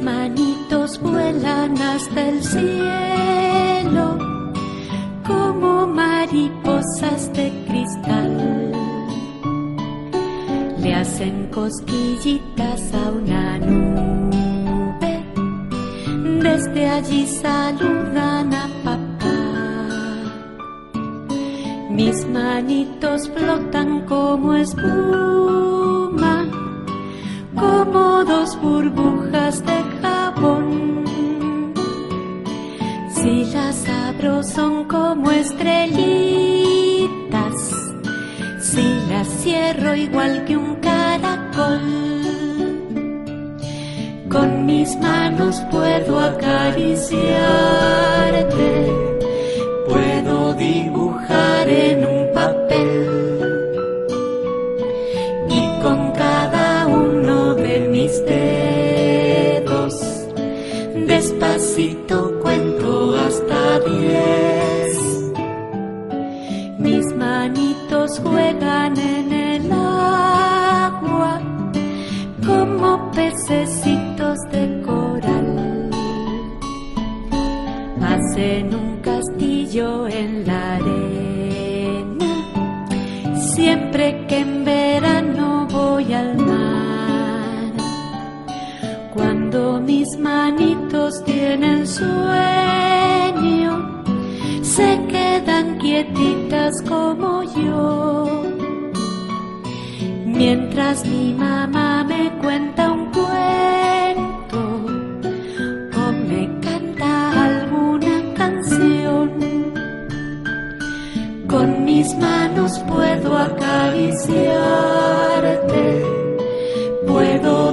manos vuelan hasta el cielo como mariposas de cristal. Le hacen cosquillitas a una nube, desde allí saludan a papá. Mis manitos flotan como espuma, como dos burbujas de jabón. Si las abro son como estrellitas, si las cierro igual que un caracol. Con mis manos puedo acariciarte, juegan en el agua como pececitos de coral. Hacen un castillo en la arena siempre que en verano voy al mar. Cuando mis manitos tienen sueño, se quedan quietitas como yo. Mientras mi mamá me cuenta un cuento o me canta alguna canción, con mis manos puedo acariciarte, puedo